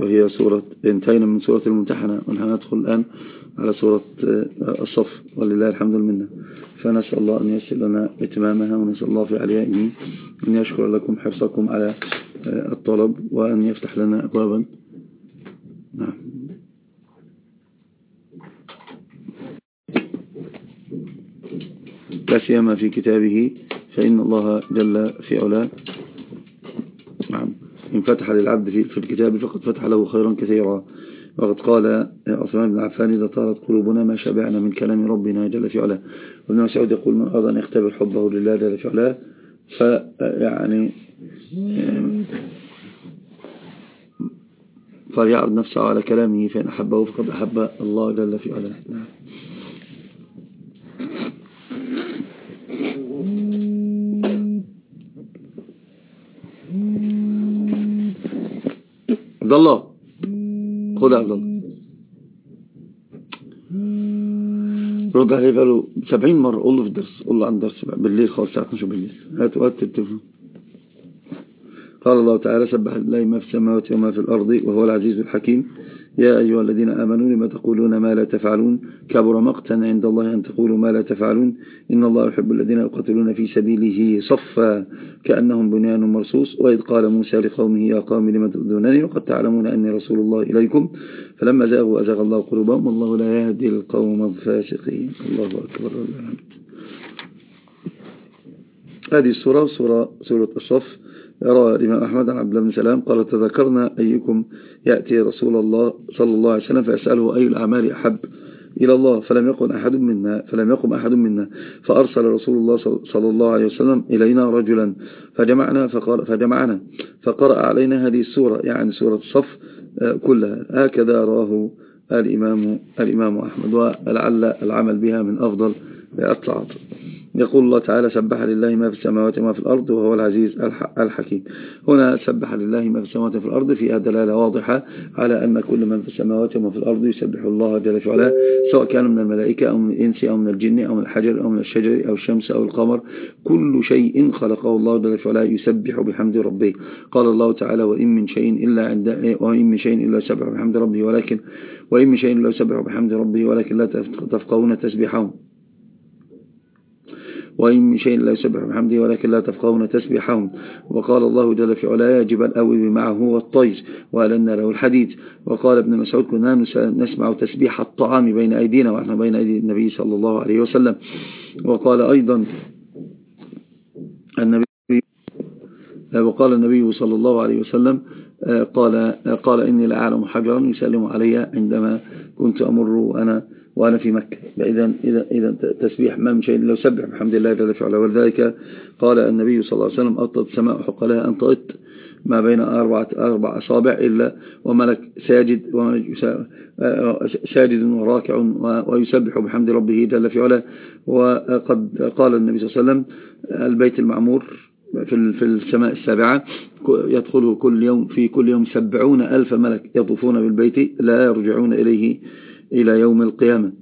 وهي سورة انتهينا من سورة الممتحنة ونحن الآن على سورة آه، الصف ولله الحمد منه فنسأل الله أن يسر لنا إتمامها ونسأل الله في عليائه أن يشكر لكم حرصكم على آه، الطلب وأن يفتح لنا أبوابا. نعم. لا سيما في كتابه فإن الله جل في علاه فتح للعبد في الكتاب فقد فتح له خيرا كثيرا. وقد قال عثمان بن عفان إذا طارت قلوبنا ما شبعنا من كلام ربنا جل في علاه. وابن مسعود يقول من أراد أن يختبر حبه لله جل في علاه فيعني فليعرض نفسه على كلامه فإن أحبه فقد أحب الله جل في علاه. الله. خذ عبد الله. رد عليه قالوا 70 مرة قول له في الدرس قول له عن درس بالليل خالص الساعة 12 بالليل. هات وقت التليفون. قال الله تعالى سبح لله ما في السماوات وما في الأرض وهو العزيز الحكيم. يا أيها الذين آمنوا لما تقولون ما لا تفعلون؟ كبر مقتا عند الله أن تقولوا ما لا تفعلون. إن الله يحب الذين يقاتلون في سبيله صفا كأنهم بنيان مرصوص. وإذ قال موسى لقومه يا قوم لما تؤذونني؟ وقد تعلمون أني رسول الله إليكم. فلما زاغوا أزاغ الله قلوبهم والله لا يهدي القوم الفاسقين. الله أكبر هذه السورة سورة, سورة الصف يرى الإمام أحمد عن عبد الله بن سلام قال تذكرنا أيكم يأتي رسول الله صلى الله عليه وسلم فيسأله أي الأعمال أحب إلى الله فلم يقم أحد منا فلم يقم أحد منا فأرسل رسول الله صلى الله عليه وسلم إلينا رجلا فجمعنا فقال فجمعنا فقرأ علينا هذه السورة يعني سورة الصف آه، كلها. هكذا راه الإمام الإمام أحمد ولعل العمل بها من أفضل الطاعات يقول الله تعالى سبح لله ما في السماوات وما في الأرض وهو العزيز الحكيم. هنا سبح لله ما في السماوات وفي الأرض فيها دلالة واضحة على أن كل من في السماوات وما في الأرض يسبح الله جل وعلا سواء كان من الملائكة أو من الإنس أو من الجن أو من الحجر أو من الشجر أو الشمس أو القمر كل شيء خلقه الله جل وعلا يسبح بحمد ربه. قال الله تعالى وإن من شيء إلا عند وإن من شيء إلا يسبح بحمد ربه ولكن وإن من شيء إلا يسبح بحمد ربه ولكن لا تفقهون تسبحهم وإن من شيء لا يسبح بحمده ولكن لا تفقهون تسبحهم وقال الله جل في علاه جبل أوي معه والطير وألنا له الحديد. وقال ابن مسعود كنا نسمع تسبيح الطعام بين أيدينا ونحن بين أيدي النبي صلى الله عليه وسلم. وقال أيضا النبي وقال النبي صلى الله عليه وسلم قال قال إني لأعلم حجرا يسلم علي عندما كنت أمر وأنا وأنا في مكة. إذا إذا إذا تسبيح ما من شيء لو سبح بحمد الله جل وعلا ولذلك قال النبي صلى الله عليه وسلم أطلت السماء حق لها أن طئت ما بين أربعة أربع أصابع إلا وملك ساجد ساجد وراكع ويسبح بحمد ربه جل في علا وقد قال النبي صلى الله عليه وسلم البيت المعمور في في السماء السابعة يدخله كل يوم في كل يوم سبعون ألف ملك يطوفون بالبيت لا يرجعون إليه إلى يوم القيامة.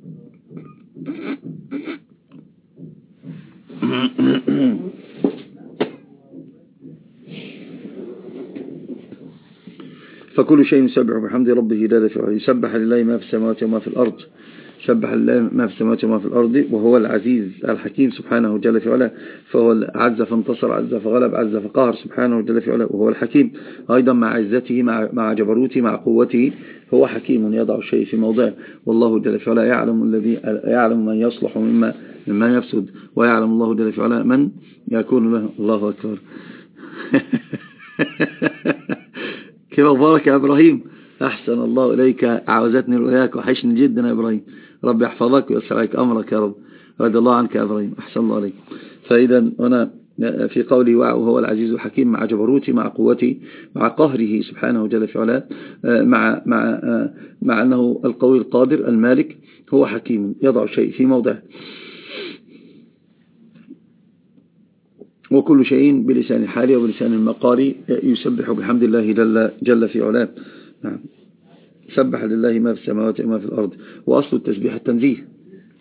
فكل شيء يسبح بحمد ربه وعلا يسبح لله ما في السماوات وما في الأرض. سبح الله ما في السماوات وما في الأرض وهو العزيز الحكيم سبحانه جل في علاه فهو عز فانتصر عز فغلب عز فقهر سبحانه جل في علاه وهو الحكيم. أيضا مع عزته مع, مع جبروته مع قوته هو حكيم يضع الشيء في موضعه. والله جل في علاه يعلم الذي يعلم من يصلح مما مما يفسد ويعلم الله جل في علاه من يكون له. الله أكبر. كيف أخبارك يا إبراهيم. أحسن الله إليك. عاوزتني رؤياك وحشني جدا يا إبراهيم. رب يحفظك ويسر عليك أمرك يا رب. رضي الله عنك يا إبراهيم. أحسن الله عليك فإذا هنا في قوله وهو العزيز الحكيم مع جبروتي مع قوتي مع قهره سبحانه جل في علاه مع, مع, مع أنه القوي القادر المالك هو حكيم يضع شيء في موضعه. وكل شيء بلسان الحال وبلسان المقال يسبح بحمد الله جل, جل في علاه. نعم. سبح لله ما في السماوات وما في الأرض. وأصل التسبيح التنزيه.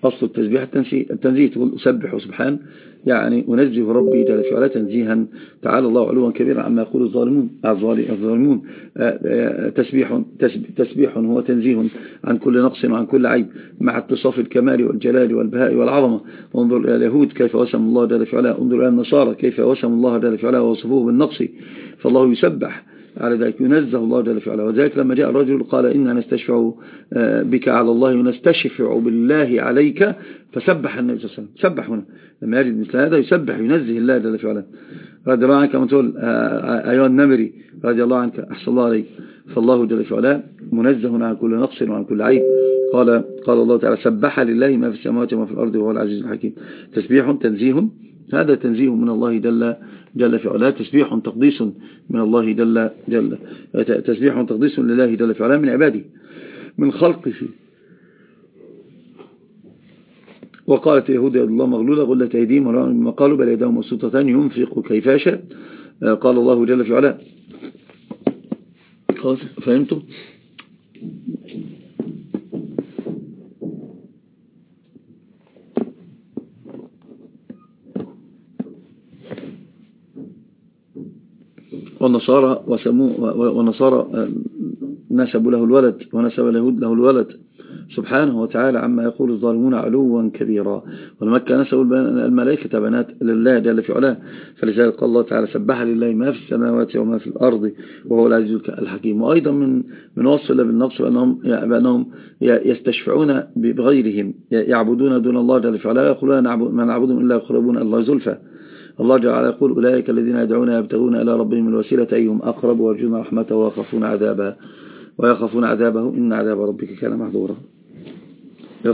أصل التسبيح التنزيه تقول أسبح سبحان يعني أنزه ربي جل في علا تنزيها. تعالى الله علوا كبيرا عما يقول الظالمون. الظالمون. آه، آه، تسبيح تسبيح هو تنزيه عن كل نقص وعن كل عيب مع اتصاف الكمال والجلال والبهاء والعظمة. انظر إلى اليهود كيف وسم الله جل في علا انظر إلى النصارى كيف وسم الله جل في علا ووصفوه بالنقص. فالله يسبح على ذلك ينزه الله جل في علا وذلك لما جاء الرجل قال إنا نستشفع آه، بك على الله ونستشفع بالله عليك فسبح النبي صلى الله عليه وسلم. سبح هنا. لما يجد مثل هذا يسبح ينزه الله جل في علا رضي الله عنك تقول آه، آه، أيها النمري رضي الله عنك أحسن الله عليك. فالله جل في علا منزه عن كل نقص وعن كل عيب. قال قال الله تعالى سبح لله ما في السماوات وما في الأرض وهو العزيز الحكيم. تسبيح تنزيه هذا تنزيه من الله جل جل في علاه. تسبيح تقديس من الله جل جل. تسبيح تقديس لله جل في علاه من عباده من خلقه. وقالت يهود يد الله مغلولة غلت أيديهم وما قالوا بل يدهم مبسوطتان ينفق كيف يشاء. قال الله جل في علاه. فهمتم؟ والنصارى وسموه والنصارى آه، نسبوا له الولد ونسب اليهود له الولد. سبحانه وتعالى عما يقول الظالمون علوا كبيرا. ولمكة نسبوا الملائكة بنات لله جل في علاه. فلذلك قال الله تعالى سبح لله ما في السماوات وما في الأرض وهو العزيز الحكيم. وأيضا من من وصف الله بالنقص بأنهم, بأنهم يستشفعون بغيرهم يعبدون دون الله جل في علاه ويقولون ما نعبدهم إلا يقربون الله زلفى. الله جل يقول أولئك الذين يدعون يبتغون إلى ربهم الوسيلة أيهم أقرب ويرجون رحمته ويخافون عذابه ويخافون عذابه إن عذاب ربك كان محظورا.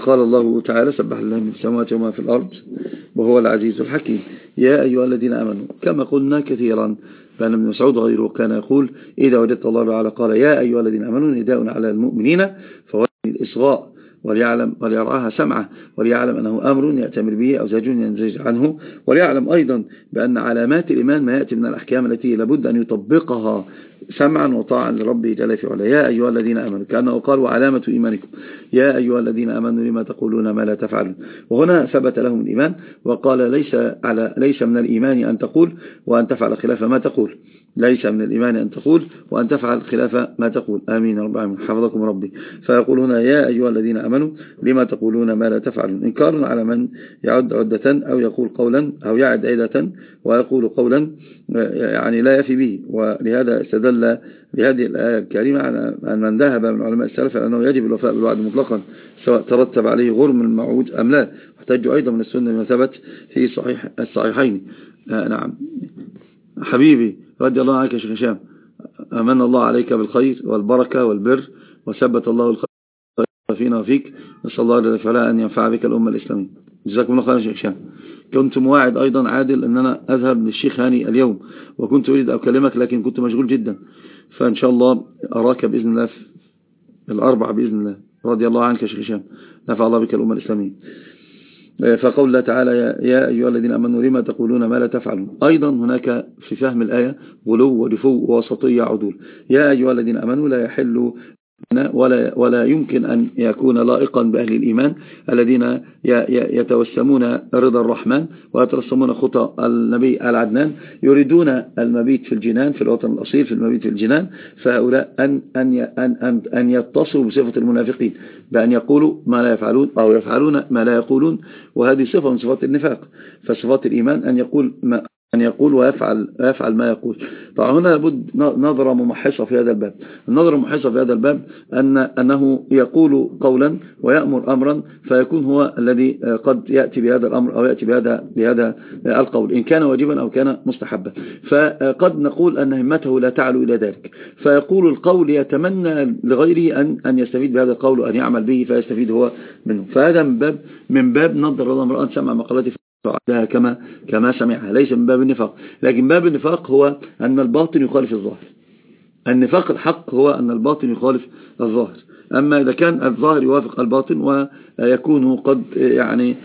قال الله تعالى سبح الله من السماوات وما في الأرض وهو العزيز الحكيم. يا أيها الذين آمنوا كما قلنا كثيرا فأن ابن مسعود غيره كان يقول إذا وجدت الله تعالى قال يا أيها الذين آمنوا نداء على المؤمنين فوجد الإصغاء. وليعلم وليرعاها سمعه وليعلم أنه أمر يأتمر به أو زاج ينزج عنه وليعلم أيضا بأن علامات الإيمان ما يأتي من الأحكام التي لابد أن يطبقها. سمعا وطاعا لربه جل في علا يا أيها الذين آمنوا كأنه قال وعلامة إيمانكم. يا أيها الذين آمنوا لما تقولون ما لا تفعلون؟ وهنا ثبت لهم الإيمان وقال ليس, على ليس من الإيمان أن تقول وأن تفعل خلاف ما تقول. ليس من الإيمان أن تقول وأن تفعل خلاف ما تقول. آمين رب العالمين. حفظكم ربي. فيقول هنا يا أيها الذين أمنوا لما تقولون ما لا تفعلون؟ إنكار على من يعد عدة أو يقول قولا أو يعد عدة ويقول قولا يعني لا يفي به. ولهذا استدل بهذه الآية الكريمة على أن من ذهب من علماء السلف أنه يجب الوفاء بالوعد مطلقا سواء ترتب عليه غرم الموعود أم لا. احتج أيضا من السنة ما ثبت في صحيح الصحيحين. آه نعم. حبيبي رضي الله عنك يا شيخ هشام. أمن الله عليك بالخير والبركة والبر وثبت الله الخير فينا وفيك نسأل الله جل وعلا أن ينفع بك الأمة الإسلامية. جزاكم الله خير يا شيخ كنت مواعد أيضا عادل أن أنا أذهب للشيخ هاني اليوم وكنت أريد أكلمك لكن كنت مشغول جدا. فإن شاء الله أراك بإذن الله الأربع بإذن الله. رضي الله عنك يا شيخ هشام نفع الله بك الأمة الإسلامية. فقول الله تعالى يا أيها الذين أمنوا لما تقولون ما لا تفعلون؟ أيضا هناك في فهم الآية غلو ودفو ووسطية عدول. يا أيها الذين أمنوا لا يحل ولا, ولا يمكن أن يكون لائقا بأهل الإيمان الذين يتوسمون رضا الرحمن ويترسمون خطى النبي العدنان يريدون المبيت في الجنان في الوطن الأصيل في المبيت في الجنان فهؤلاء أن, أن, أن, أن يتصلوا بصفة المنافقين بأن يقولوا ما لا يفعلون أو يفعلون ما لا يقولون وهذه صفة من صفات النفاق فصفات الإيمان أن يقول ما أن يقول ويفعل, ويفعل ما يقول. طبعا هنا لابد نظرة ممحصة في هذا الباب. النظرة الممحصة في هذا الباب أن أنه يقول قولا ويأمر أمرا فيكون هو الذي قد يأتي بهذا الأمر أو يأتي بهذا, بهذا القول إن كان واجبا أو كان مستحبا. فقد نقول أن همته لا تعلو إلى ذلك. فيقول القول يتمنى لغيره أن, أن يستفيد بهذا القول وأن يعمل به فيستفيد هو منه. فهذا من باب, من باب نظر الله امرأة سمع مقالته فعلها كما كما سمعها. ليس من باب النفاق. لكن باب النفاق هو أن الباطن يخالف الظاهر. النفاق الحق هو أن الباطن يخالف الظاهر. أما إذا كان الظاهر يوافق الباطن ويكون قد يعني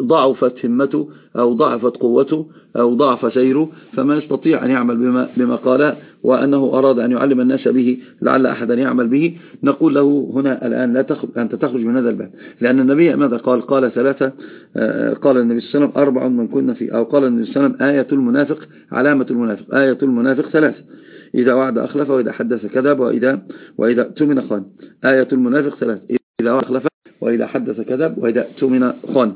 ضعفت همته أو ضعفت قوته أو ضعف سيره فما يستطيع أن يعمل بما, بما قال وأنه أراد أن يعلم الناس به لعل أحدا يعمل به. نقول له هنا الآن لا تخرج أنت تخرج من هذا الباب. لأن النبي ماذا قال؟ قال ثلاثة آه، قال النبي صلى الله عليه وسلم أربع من كنا فيه أو قال النبي صلى الله عليه وسلم آية المنافق علامة المنافق آية المنافق ثلاث إذا وعد أخلف وإذا حدث كذب وإذا وإذا تمن خان. آية المنافق ثلاث إذا وعد أخلف وإذا حدث كذب وإذا تمن خان.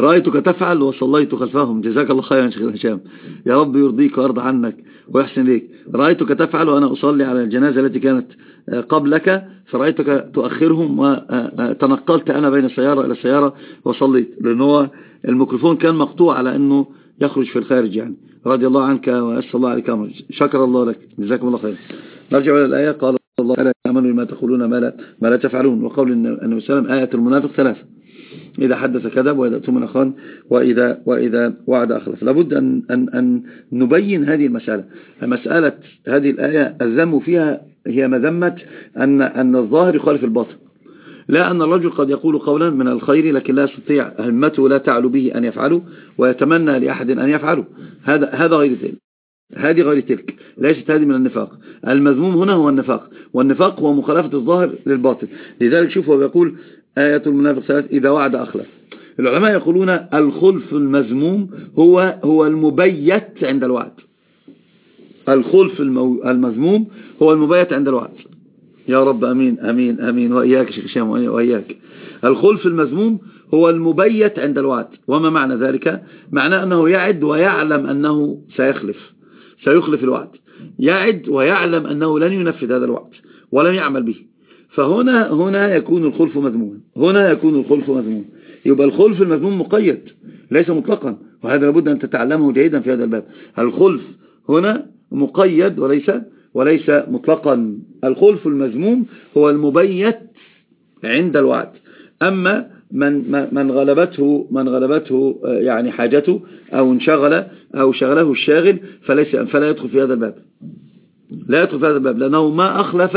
رأيتك تفعل وصليت خلفهم. جزاك الله خيرا شيخ هشام يا رب يرضيك ويرضى عنك ويحسن ليك رأيتك تفعل وأنا أصلي على الجنازة التي كانت آه، قبلك. فرأيتك تؤخرهم وتنقلت أنا بين السيارة إلى السيارة وصليت. لأن هو الميكروفون كان مقطوع على أنه يخرج في الخارج يعني. رضي الله عنك وأسأل الله عليك. أمر شكر الله لك. جزاكم الله خير نرجع إلى الآية. قال الله تعالى آمنوا بما تقولون ما لا, ما لا تفعلون. وقول النبي صلى الله عليه وسلم آية المنافق ثلاثة. إذا حدث كذب وإذا أتمن خان وإذا, وإذا وعد أخلف لابد أن, أن, أن نبين هذه المسألة. مسألة هذه الآية الذم فيها هي مذمة أن, أن الظاهر يخالف الباطن. لا أن الرجل قد يقول قولا من الخير لكن لا يستطيع همته لا تعلو به أن يفعله ويتمنى لأحد أن يفعله. هذا هذا غير ذلك. هذه غير تلك. ليست هذه من النفاق. المذموم هنا هو النفاق. والنفاق هو مخالفة الظاهر للباطل لذلك شوفوا بيقول آية المنافق ثلاث إذا وعد أخلف. العلماء يقولون الخلف المذموم هو هو المبيت عند الوعد. الخلف المذموم هو المبيت عند الوعد. يا رب أمين أمين أمين. وإياك شيخ شام وإياك. الخلف المذموم هو المبيت عند الوعد. وما معنى ذلك؟ معناه أنه يعد ويعلم أنه سيخلف سيخلف الوعد. يعد ويعلم أنه لن ينفذ هذا الوعد ولن يعمل به. فهنا هنا يكون الخلف مذموما. هنا يكون الخلف مذموما. يبقى الخلف المذموم مقيد ليس مطلقا وهذا لابد أن تتعلمه جيدا في هذا الباب. الخلف هنا مقيد وليس وليس مطلقا. الخلف المذموم هو المبيت عند الوعد. أما من من غلبته من غلبته يعني حاجته أو انشغل أو شغله الشاغل فليس فلا يدخل في هذا الباب. لا يدخل في هذا الباب لأنه ما أخلف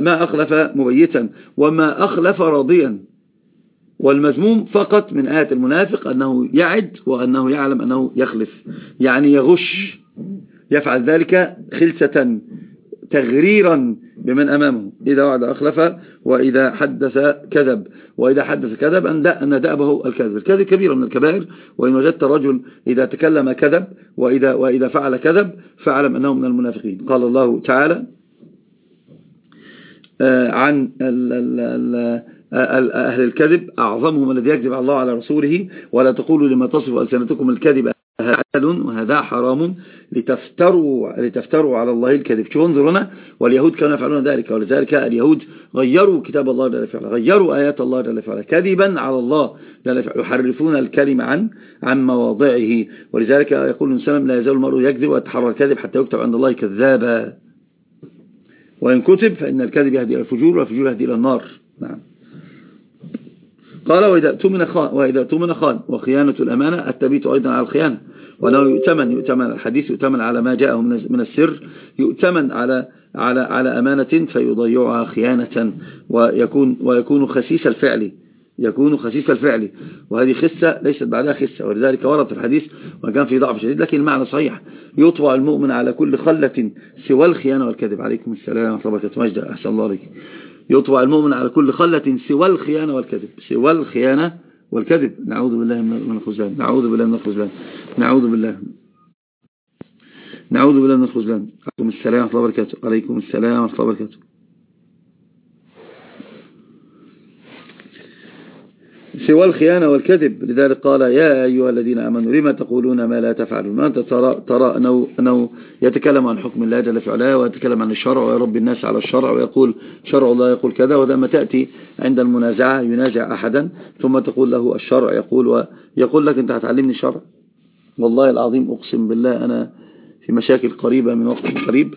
ما أخلف مبيتا وما أخلف راضيا. والمذموم فقط من آية المنافق أنه يعد وأنه يعلم أنه يخلف يعني يغش يفعل ذلك خلسة تغريرا بمن أمامه. إذا وعد أخلف وإذا حدث كذب وإذا حدث كذب أن دأبه الكذب الكذب كبير من الكبائر وإن وجدت رجل إذا تكلم كذب وإذا, وإذا فعل كذب فاعلم أنه من المنافقين. قال الله تعالى عن أهل الكذب. أعظمهم الذي يكذب على الله على رسوله. ولا تقولوا لما تصف ألسنتكم الكذب هذا وهذا حرام لتفتروا, لتفتروا على الله الكذب. شو انظرونا واليهود كانوا يفعلون ذلك. ولذلك اليهود غيروا كتاب الله جل وعلا. غيروا آيات الله جل وعلا. كذبا على الله جل وعلا. يحرفون الكلمة عن عن مواضعه. ولذلك يقول الإنسان لا يزال المرء يكذب ويتحرى الكذب حتى يكتب عند الله كذابا. وإن كتب فإن الكذب يهدي إلى الفجور والفجور يهدي إلى النار. نعم. قال وإذا تمن خان وإذا خان وخيانة الأمانة التبيت أيضا على الخيانة. وأنه يؤتمن يؤتمن الحديث يؤتمن على ما جاءه من السر يؤتمن على على على أمانة فيضيعها خيانة ويكون ويكون خسيس الفعل. يكون خسيس الفعل. وهذه خسة ليست بعدها خسة ولذلك ورد في الحديث وكان في ضعف شديد لكن المعنى صحيح. يطوع المؤمن على كل خلة سوى الخيانة والكذب. عليكم السلام ورحمة الله وبركاته. أحسن الله عليك. يطوع المؤمن على كل خلة سوى الخيانة والكذب. سوى الخيانة والكذب. نعوذ بالله من الخزلان نعوذ بالله من الخزلان نعوذ بالله. نعوذ بالله من الخزلان عليكم السلام ورحمة الله وبركاته. عليكم السلام ورحمة الله وبركاته. سوى الخيانة والكذب. لذلك قال يا أيها الذين أمنوا لما تقولون ما لا تفعلون؟ ما أنت ترى, ترى أنه, أنه يتكلم عن حكم الله جل في ويتكلم عن الشرع ويربي الناس على الشرع ويقول شرع الله يقول كذا ولما تأتي عند المنازعة ينازع أحدا ثم تقول له الشرع يقول ويقول لك أنت هتعلمني الشرع؟ والله العظيم أقسم بالله أنا في مشاكل قريبة من وقت قريب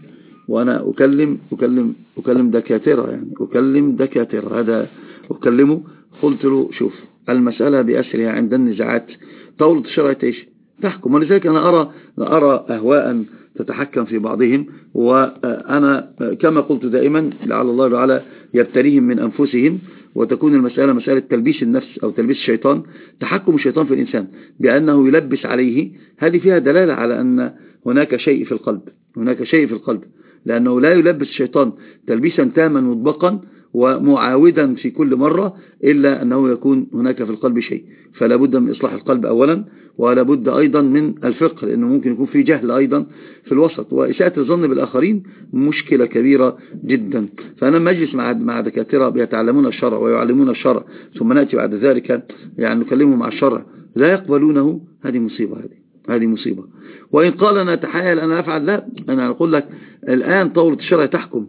وأنا أكلم أكلم أكلم دكاترة يعني أكلم دكاترة. هذا أكلمه. قلت له شوف المسألة بأسرها عند النزاعات. طاولة الشرع إيش تحكم. ولذلك أنا أرى, أرى أهواء تتحكم في بعضهم وأنا كما قلت دائما لعل الله تعالى يبتليهم من أنفسهم وتكون المسألة مسألة تلبيس النفس أو تلبيس الشيطان تحكم الشيطان في الإنسان بأنه يلبس عليه. هذه فيها دلالة على أن هناك شيء في القلب هناك شيء في القلب لأنه لا يلبس الشيطان تلبيسا تاما مطبقا ومعاودا في كل مرة إلا أنه يكون هناك في القلب شيء. فلا بد من إصلاح القلب أولا ولا بد أيضا من الفقه لأنه ممكن يكون في جهل أيضا في الوسط. وإساءة الظن بالآخرين مشكلة كبيرة جدا. فأنا مجلس مع مع دكاترة بيتعلمون الشرع ويعلمون الشرع ثم نأتي بعد ذلك يعني نكلمهم مع الشرع. لا يقبلونه. هذه مصيبة هذه هذه مصيبة. وإن قال أنا أتحايل أنا أفعل لا أنا أقول لك الآن طولة الشرع تحكم.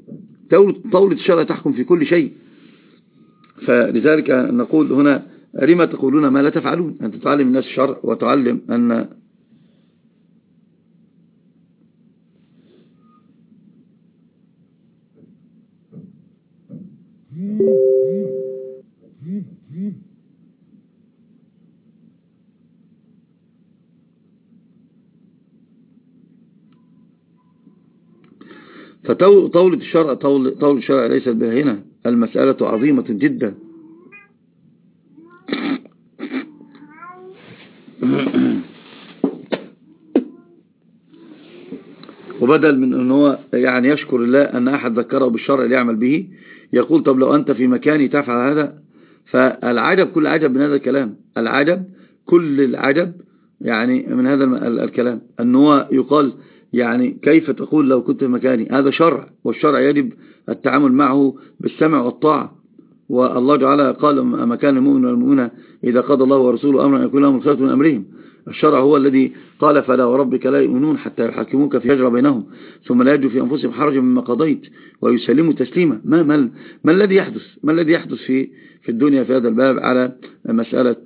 طولة الشرع تحكم في كل شيء. فلذلك نقول هنا لما تقولون ما لا تفعلون؟ أن تتعلم الناس الشرع وتعلم أن فطولة الشرع طول الشرع ليست بها هنا المسألة عظيمة جدا. وبدل من أن هو يعني يشكر الله أن أحد ذكره بالشرع ليعمل به يقول طب لو أنت في مكاني تفعل هذا؟ فالعجب كل عجب من هذا الكلام. العجب كل العجب يعني من هذا الكلام. أن هو يقال يعني كيف تقول لو كنت مكاني؟ هذا شرع والشرع يجب التعامل معه بالسمع والطاعة. والله تعالى قال مكان المؤمن والمؤمنة إذا قضى الله ورسوله أمرا يكون لهم الخيرة من أمرهم. الشرع هو الذي قال فلا وربك لا يؤمنون حتى يحكموك في يجرى بينهم ثم لا يجوا في أنفسهم حرجا مما قضيت ويسلموا تسليما. ما, ما, ما الذي يحدث؟ ما الذي يحدث في في الدنيا في هذا الباب على مسألة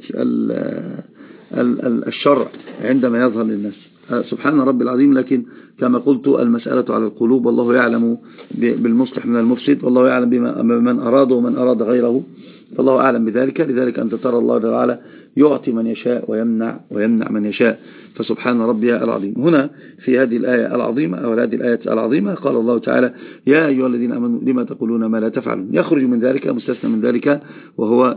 الشرع عندما يظهر للناس؟ سبحان رب العظيم. لكن كما قلت المسألة على القلوب والله يعلم بالمصلح من المفسد والله يعلم بمن أراد ومن أراد غيره فالله أعلم بذلك. لذلك أنت ترى الله تعالى يعطي من يشاء ويمنع ويمنع من يشاء. فسبحان ربي العظيم. هنا في هذه الآية العظيمة أو هذه الآية العظيمة قال الله تعالى يا أيها الذين أمنوا لما تقولون ما لا تفعلون؟ يخرج من ذلك مستثنى من ذلك وهو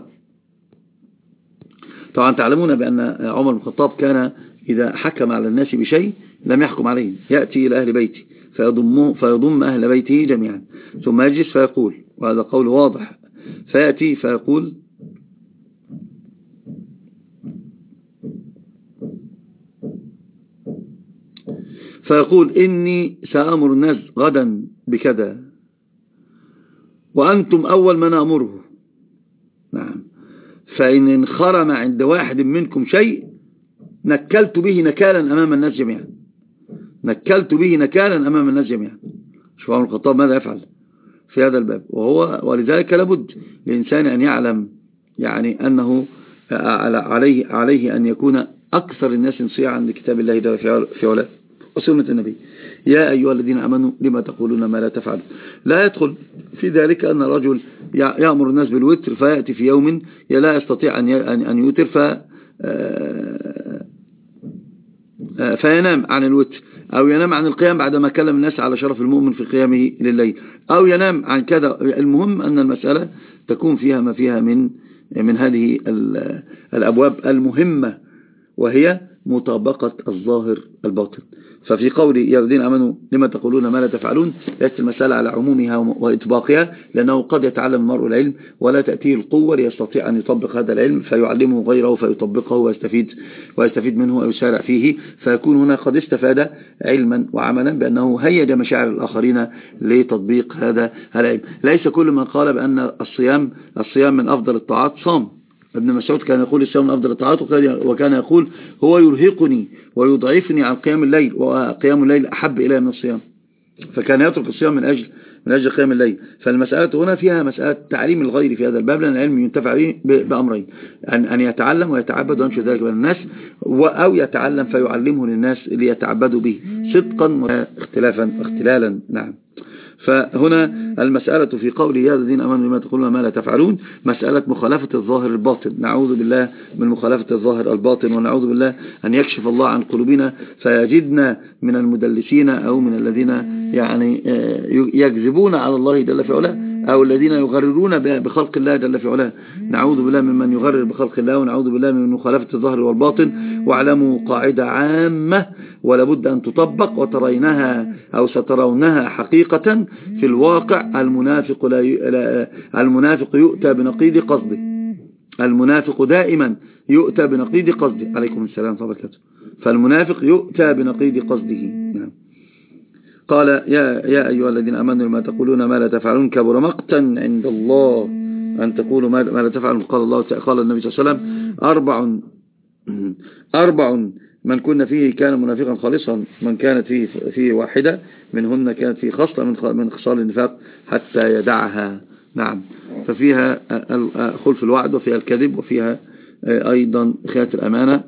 طبعا تعلمون بأن عمر بن الخطاب كان إذا حكم على الناس بشيء لم يحكم عليهم يأتي إلى أهل بيته فيضم, فيضم أهل بيته جميعا. ثم يجلس فيقول وهذا قول واضح. فيأتي فيقول فيقول إني سأمر الناس غدا بكذا وأنتم أول من أمره. نعم. فإن انخرم عند واحد منكم شيء نكلت به نكالا أمام الناس جميعا. نكلت به نكالا أمام الناس جميعا. شوف عمر الخطاب ماذا يفعل في هذا الباب. وهو ولذلك لابد للإنسان أن يعلم يعني أنه عليه, عليه أن يكون أكثر الناس انصياعا لكتاب الله في علاه وسنة النبي. يا أيها الذين أمنوا لما تقولون ما لا تفعلوا لا يدخل في ذلك أن الرجل يأمر الناس بالوتر فيأتي في يوم لا يستطيع أن يوتر ف آه، فينام عن الوتر أو ينام عن القيام بعدما كلم الناس على شرف المؤمن في قيامه لليل أو ينام عن كذا. المهم أن المسألة تكون فيها ما فيها من من هذه الأبواب المهمة وهي مطابقة الظاهر الباطن. ففي قول يا الذين أمنوا لما تقولون ما لا تفعلون ليست المسألة على عمومها وإطباقها لأنه قد يتعلم المرء العلم ولا تأتيه القوة ليستطيع أن يطبق هذا العلم فيعلمه غيره فيطبقه ويستفيد, ويستفيد منه ويسارع فيه. فيكون هنا قد استفاد علما وعملا بأنه هيج مشاعر الآخرين لتطبيق هذا العلم. ليس كل من قال بأن الصيام الصيام من أفضل الطاعات صام. ابن مسعود كان يقول الصيام أفضل الطاعات وكان يقول هو يرهقني ويضعفني عن قيام الليل وقيام الليل أحب إلي من الصيام. فكان يترك الصيام من أجل من أجل قيام الليل. فالمسألة هنا فيها مسألة تعليم الغير في هذا الباب لأن العلم ينتفع به بأمرين. أن أن يتعلم ويتعبد وينشر ذلك بين الناس أو يتعلم فيعلمه للناس ليتعبدوا به. صدقا واختلافا اختلالا. نعم. فهنا المسألة في قول يا الذين أمنوا لما تقولون ما لا تفعلون مسألة مخالفة الظاهر الباطن. نعوذ بالله من مخالفة الظاهر الباطن ونعوذ بالله أن يكشف الله عن قلوبنا فيجدنا من المدلسين أو من الذين يعني آه، يكذبون على الله جل في علاه. أو الذين يغررون بخلق الله جل في علاه. نعوذ بالله ممن يغرر بخلق الله ونعوذ بالله من مخالفة الظهر والباطن. واعلموا قاعدة عامة ولابد أن تطبق وترينها أو سترونها حقيقة في الواقع. المنافق, لا المنافق يؤتى بنقيض قصده. المنافق دائما يؤتى بنقيض قصده. عليكم السلام وبركاته. فالمنافق يؤتى بنقيض قصده. قال يا, يا أيها الذين أمنوا ما تقولون ما لا تفعلون كبر مقتا عند الله أن تقولوا ما لا تفعلون. قال الله قال النبي صلى الله عليه وسلم أربع أربع من كنا فيه كان منافقا خالصا من كانت فيه, فيه واحدة منهن كانت فيه خصلة من من خصال النفاق حتى يدعها. نعم. ففيها خلف الوعد وفيها الكذب وفيها أيضا خيانة الأمانة.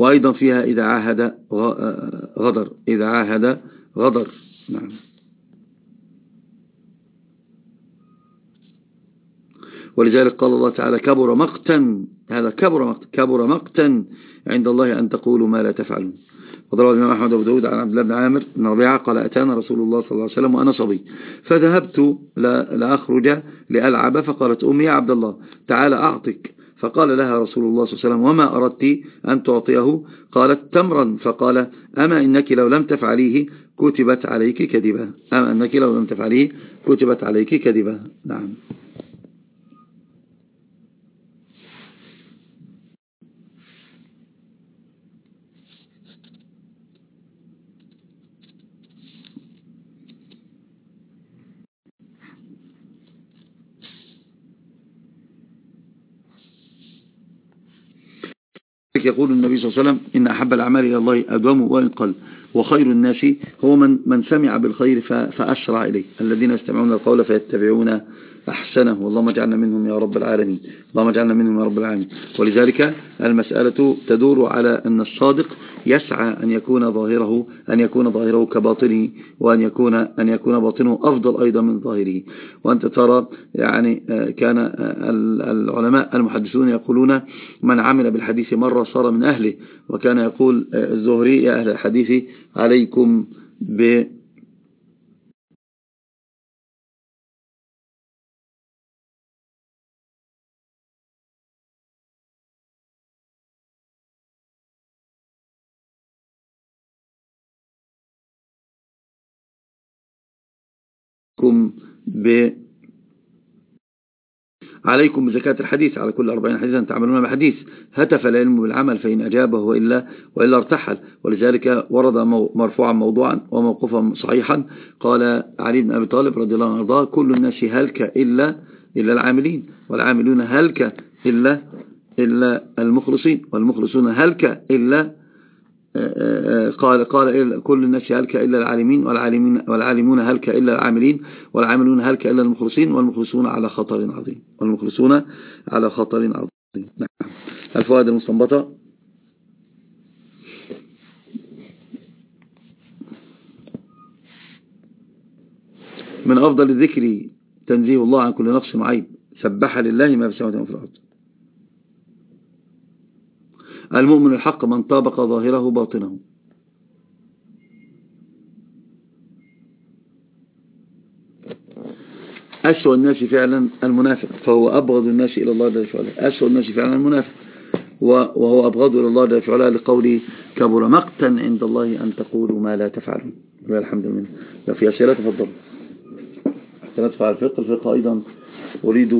وأيضا فيها إذا عاهد غدر إذا عاهد غدر. نعم. ولذلك قال الله تعالى كبر مقتا. هذا كبر مقتا كبر مقتا عند الله أن تقولوا ما لا تفعلون. وضرب الإمام أحمد أبو داود عن عبد الله بن عامر بن ربيعة قال أتانا رسول الله صلى الله عليه وسلم وأنا صبي. فذهبت لأخرج لألعب فقالت أمي يا عبد الله تعالى أعطك. فقال لها رسول الله صلى الله عليه وسلم وما أردت أن تعطيه؟ قالت تمرا. فقال أما إنك لو لم تفعليه كتبت عليك كذبة. أما إنك لو لم تفعليه كتبت عليك كذبة. نعم. يقول النبي صلى الله عليه وسلم إن أحب الأعمال إلى الله أدوم وإن قل وخير الناس هو من من سمع بالخير فأسرع إليه. الذين يستمعون القول فيتبعون أحسنه. واللهم اجعلنا منهم يا رب العالمين. اللهم اجعلنا منهم يا رب العالمين. ولذلك المسألة تدور على أن الصادق يسعى أن يكون ظاهره أن يكون ظاهره كباطنه وأن يكون أن يكون باطنه أفضل أيضا من ظاهره. وأنت ترى يعني آه، كان آه، العلماء المحدثون يقولون من عمل بالحديث مرة صار من أهله. وكان يقول آه، الزهري يا أهل الحديث عليكم ب عليكم ب عليكم بزكاة الحديث. على كل أربعين حديثا تعملون بحديث هتف العلم بالعمل فإن أجابه وإلا, وإلا ارتحل. ولذلك ورد مرفوعا موضوعا وموقفا صحيحا. قال علي بن أبي طالب رضي الله عنه كل الناس هلك إلا, إلا العاملين. والعاملون هلك إلا, إلا المخلصين. والمخلصون هلك إلا قال قال كل الناس هلك إلا العالمين والعالمين والعالمون هلك إلا العاملين والعاملون هلك إلا المخلصين والمخلصون على خطر عظيم. والمخلصون على خطر عظيم. نعم. الفوائد المستنبطة. من أفضل الذكر تنزيه الله عن كل نقص وعيب سبح لله ما في السماوات وما في الأرض. المؤمن الحق من طابق ظاهره باطنه. أسوأ الناس فعلا المنافق فهو أبغض الناس إلى الله جل وعلا. أسوأ الناس فعلا المنافق وهو أبغض إلى الله جل وعلا لقول كبر مقتا عند الله أن تقولوا ما لا تفعلون. الحمد لله. في أسئلة تفضل. أحسنت فعل الفقه الفقه أيضا أريد